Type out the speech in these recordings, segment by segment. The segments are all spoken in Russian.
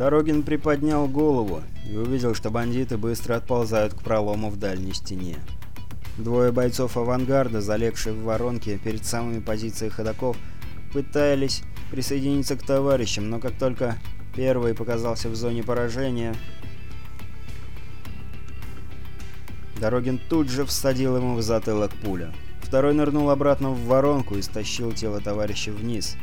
Дорогин приподнял голову и увидел, что бандиты быстро отползают к пролому в дальней стене. Двое бойцов авангарда, залегшие в воронке перед самыми позициями ходоков, пытались присоединиться к товарищам, но как только первый показался в зоне поражения, Дорогин тут же всадил ему в затылок пуля. Второй нырнул обратно в воронку и стащил тело товарища вниз.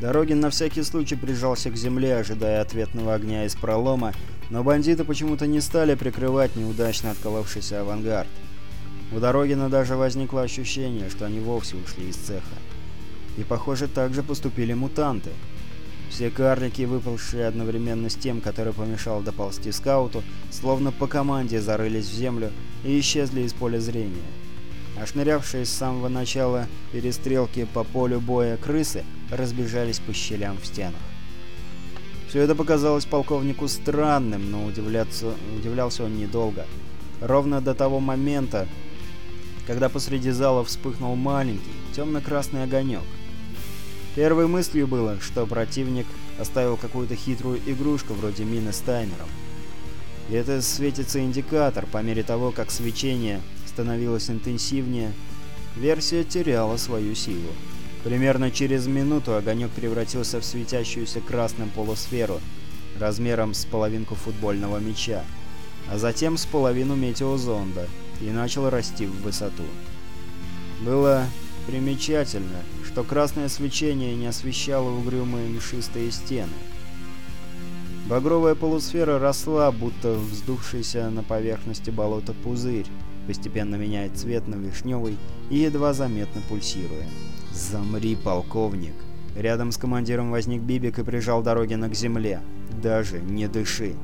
Дорогин на всякий случай прижался к земле, ожидая ответного огня из пролома, но бандиты почему-то не стали прикрывать неудачно отколовшийся авангард. У Дорогина даже возникло ощущение, что они вовсе ушли из цеха. И, похоже, так же поступили мутанты. Все карлики, выпавшие одновременно с тем, который помешал доползти скауту, словно по команде зарылись в землю и исчезли из поля зрения. А шнырявшие с самого начала перестрелки по полю боя крысы разбежались по щелям в стенах. Все это показалось полковнику странным, но удивляться, удивлялся он недолго. Ровно до того момента, когда посреди зала вспыхнул маленький, темно-красный огонек. Первой мыслью было, что противник оставил какую-то хитрую игрушку вроде мины с таймером. И это светится индикатор, по мере того, как свечение становилось интенсивнее, версия теряла свою силу. Примерно через минуту огонек превратился в светящуюся красным полусферу размером с половинку футбольного мяча, а затем с половину метеозонда и начал расти в высоту. Было примечательно, что красное свечение не освещало угрюмые мшистые стены. Багровая полусфера росла, будто вздувшийся на поверхности болота пузырь, постепенно меняет цвет на вишневый и едва заметно пульсируя. «Замри, полковник!» Рядом с командиром возник Бибик и прижал Дорогина к земле. «Даже не дыши!»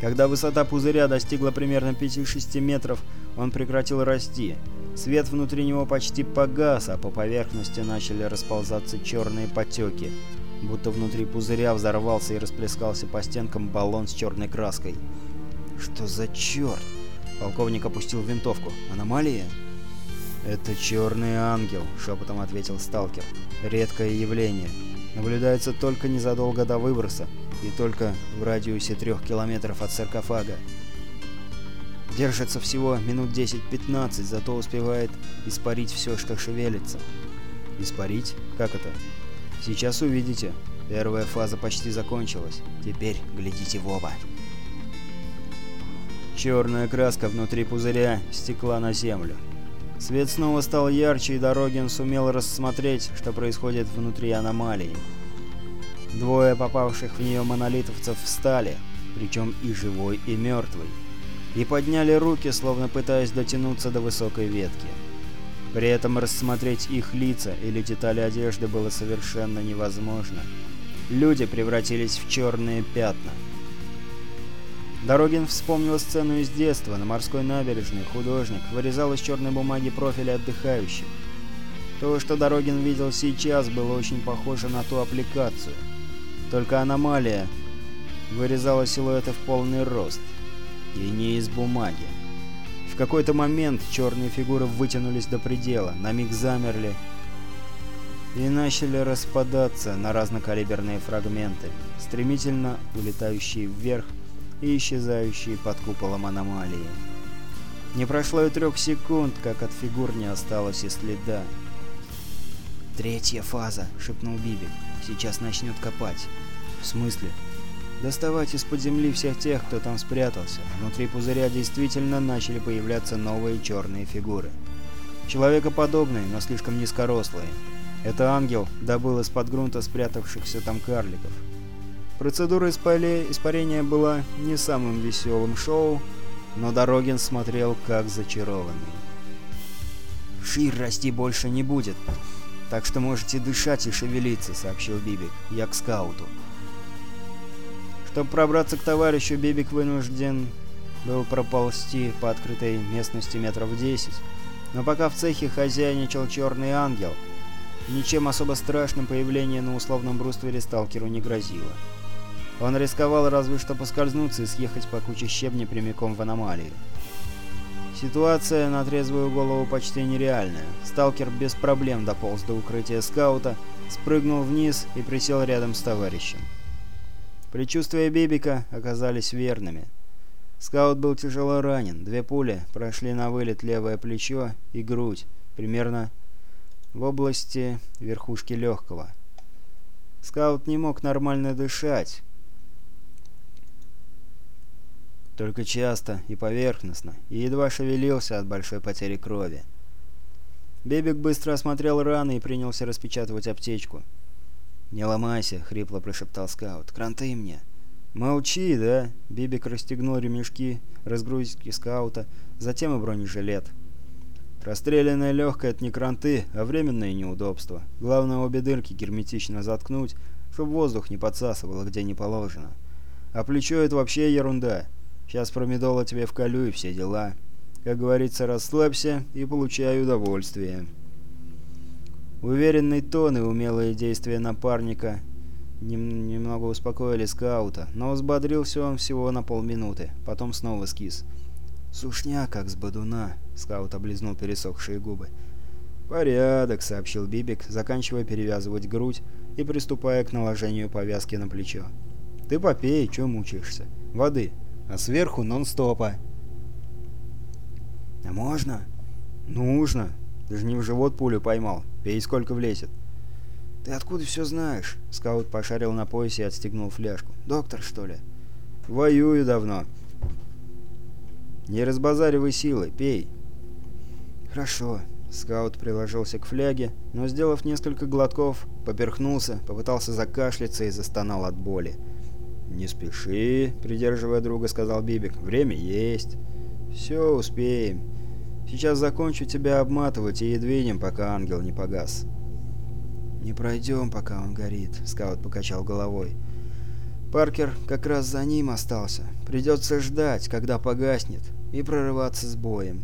Когда высота пузыря достигла примерно 5-6 метров, он прекратил расти. Свет внутри него почти погас, а по поверхности начали расползаться черные потеки, будто внутри пузыря взорвался и расплескался по стенкам баллон с черной краской. «Что за черт?» Полковник опустил винтовку. «Аномалия?» «Это черный ангел», — шепотом ответил сталкер. «Редкое явление. Наблюдается только незадолго до выброса и только в радиусе трех километров от саркофага. Держится всего минут 10-15, зато успевает испарить все, что шевелится. Испарить? Как это? Сейчас увидите. Первая фаза почти закончилась. Теперь глядите в оба. Черная краска внутри пузыря стекла на землю. Свет снова стал ярче, и Дорогин сумел рассмотреть, что происходит внутри аномалии. Двое попавших в нее монолитовцев встали, причем и живой, и мертвый и подняли руки, словно пытаясь дотянуться до высокой ветки. При этом рассмотреть их лица или детали одежды было совершенно невозможно. Люди превратились в черные пятна. Дорогин вспомнил сцену из детства. На морской набережной художник вырезал из черной бумаги профили отдыхающих. То, что Дорогин видел сейчас, было очень похоже на ту аппликацию. Только аномалия вырезала силуэты в полный рост — и не из бумаги. В какой-то момент черные фигуры вытянулись до предела, на миг замерли и начали распадаться на разнокалиберные фрагменты, стремительно улетающие вверх и исчезающие под куполом аномалии. Не прошло и трех секунд, как от фигур не осталось и следа. «Третья фаза», — шепнул Бибик. «Сейчас начнет копать». «В смысле?» доставать из-под земли всех тех, кто там спрятался. Внутри пузыря действительно начали появляться новые черные фигуры. Человекоподобные, но слишком низкорослые. Это ангел добыл из-под грунта спрятавшихся там карликов. Процедура испарения была не самым веселым шоу, но Дорогин смотрел как зачарованный. «Шир расти больше не будет, так что можете дышать и шевелиться», — сообщил Бибик. «Я к скауту». Чтобы пробраться к товарищу, Бибик вынужден был проползти по открытой местности метров 10. Но пока в цехе хозяйничал черный ангел, ничем особо страшным появление на условном бруствере сталкеру не грозило. Он рисковал разве что поскользнуться и съехать по куче щебня прямиком в аномалию. Ситуация на трезвую голову почти нереальная. Сталкер без проблем дополз до укрытия скаута, спрыгнул вниз и присел рядом с товарищем. Предчувствия Бибика оказались верными. Скаут был тяжело ранен, две пули прошли на вылет левое плечо и грудь, примерно в области верхушки легкого. Скаут не мог нормально дышать, только часто и поверхностно, и едва шевелился от большой потери крови. Бебик быстро осмотрел раны и принялся распечатывать аптечку. «Не ломайся», — хрипло прошептал скаут. «Кранты мне». «Молчи, да?» — Бибик расстегнул ремешки, разгрузки скаута, затем и бронежилет. Расстрелянное легкое — это не кранты, а временное неудобство. Главное обе дырки герметично заткнуть, чтобы воздух не подсасывало где не положено. А плечо — это вообще ерунда. Сейчас промедола тебе вколю и все дела. Как говорится, расслабься и получай удовольствие. Уверенный тон и умелые действия напарника нем немного успокоили скаута, но взбодрился он всего на полминуты, потом снова скис. «Сушня, как с бодуна», — скаут облизнул пересохшие губы. «Порядок», — сообщил Бибик, заканчивая перевязывать грудь и приступая к наложению повязки на плечо. «Ты попей, чё мучаешься? Воды, а сверху нон-стопа». «А можно?» «Нужно. Ты же не в живот пулю поймал. Пей сколько влезет». «Ты откуда все знаешь?» Скаут пошарил на поясе и отстегнул фляжку. «Доктор, что ли?» «Воюю давно». «Не разбазаривай силы, пей». «Хорошо». Скаут приложился к фляге, но, сделав несколько глотков, поперхнулся, попытался закашляться и застонал от боли. «Не спеши», — придерживая друга, сказал Бибик. «Время есть. Все, успеем. Сейчас закончу тебя обматывать и двинем, пока ангел не погас». «Не пройдем, пока он горит», — скаут покачал головой. «Паркер как раз за ним остался. Придется ждать, когда погаснет, и прорываться с боем».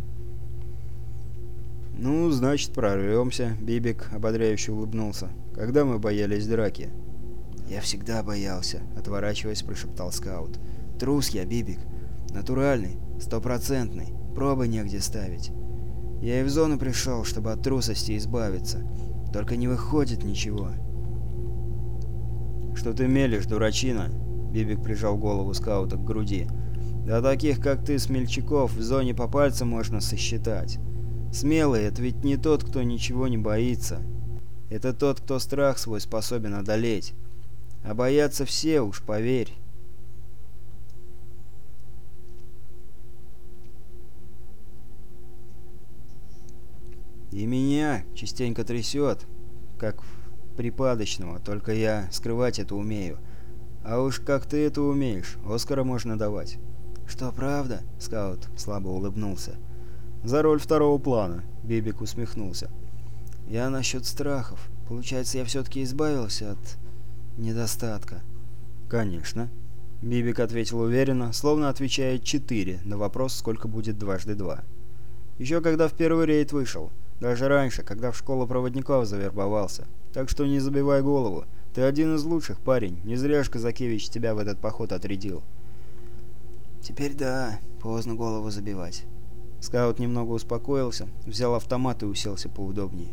«Ну, значит, прорвемся», — Бибик ободряюще улыбнулся. «Когда мы боялись драки?» «Я всегда боялся», — отворачиваясь, прошептал скаут. «Трус я, Бибик. Натуральный, стопроцентный. Пробы негде ставить. Я и в зону пришел, чтобы от трусости избавиться. Только не выходит ничего». «Что ты мелешь, дурачина?» Бибик прижал голову скаута к груди. «Да таких, как ты, смельчаков, в зоне по пальцам можно сосчитать. Смелый — это ведь не тот, кто ничего не боится. Это тот, кто страх свой способен одолеть. А боятся все, уж поверь. И меня частенько трясет, как припадочного, только я скрывать это умею. А уж как ты это умеешь, Оскара можно давать. «Что, правда?» — скаут слабо улыбнулся. «За роль второго плана», — Бибик усмехнулся. «Я насчет страхов. Получается, я все-таки избавился от недостатка. «Конечно». Бибик ответил уверенно, словно отвечая «четыре» на вопрос, сколько будет дважды два. «Еще когда в первый рейд вышел. Даже раньше, когда в школу проводников завербовался. Так что не забивай голову. Ты один из лучших, парень. Не зря ж Казакевич тебя в этот поход отрядил». «Теперь да, поздно голову забивать». Скаут немного успокоился, взял автомат и уселся поудобнее.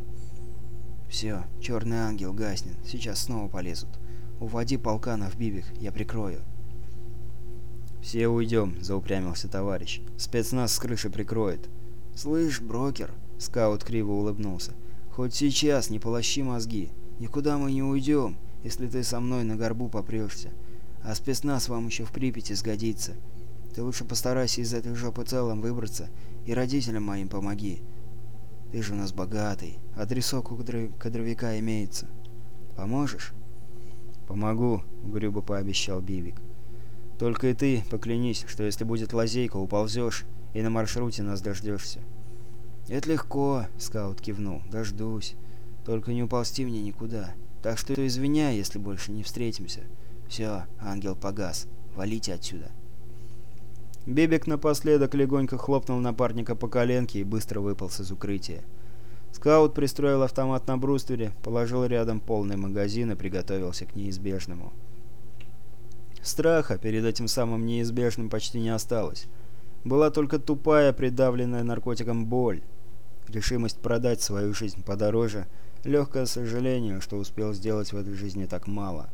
«Все, черный ангел гаснет. Сейчас снова полезут». «Уводи полкана в Бибик, я прикрою». «Все уйдем», — заупрямился товарищ. «Спецназ с крыши прикроет». «Слышь, брокер», — скаут криво улыбнулся, — «хоть сейчас не полощи мозги. Никуда мы не уйдем, если ты со мной на горбу попрешься. А спецназ вам еще в Припяти сгодится. Ты лучше постарайся из этой жопы целым выбраться и родителям моим помоги. Ты же у нас богатый, адресок у кадровика имеется. Поможешь?» «Помогу», — угрюбо пообещал Бивик. «Только и ты поклянись, что если будет лазейка, уползешь и на маршруте нас дождешься». «Это легко», — скаут кивнул. «Дождусь. Только не уползти мне никуда. Так что извиняй, если больше не встретимся. Все, ангел погас. Валите отсюда». Бибик напоследок легонько хлопнул напарника по коленке и быстро выполз из укрытия. Скаут пристроил автомат на бруствере, положил рядом полный магазин и приготовился к неизбежному. Страха перед этим самым неизбежным почти не осталось. Была только тупая, придавленная наркотиком боль. Решимость продать свою жизнь подороже, легкое сожаление, что успел сделать в этой жизни так мало.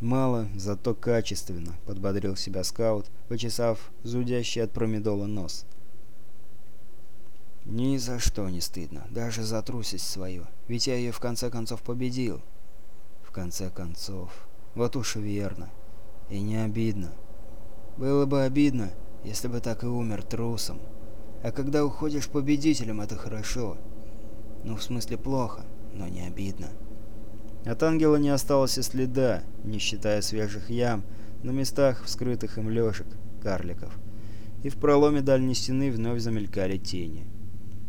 «Мало, зато качественно», — подбодрил себя скаут, почесав зудящий от промедола нос. «Ни за что не стыдно, даже за трусость свою, ведь я ее в конце концов победил». «В конце концов, вот уж верно. И не обидно. Было бы обидно, если бы так и умер трусом. А когда уходишь победителем, это хорошо. Ну, в смысле, плохо, но не обидно». От ангела не осталось и следа, не считая свежих ям, на местах вскрытых им лёжек, карликов. И в проломе дальней стены вновь замелькали тени.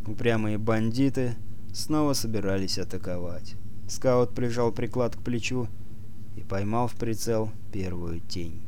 Упрямые бандиты снова собирались атаковать. Скаут прижал приклад к плечу и поймал в прицел первую тень.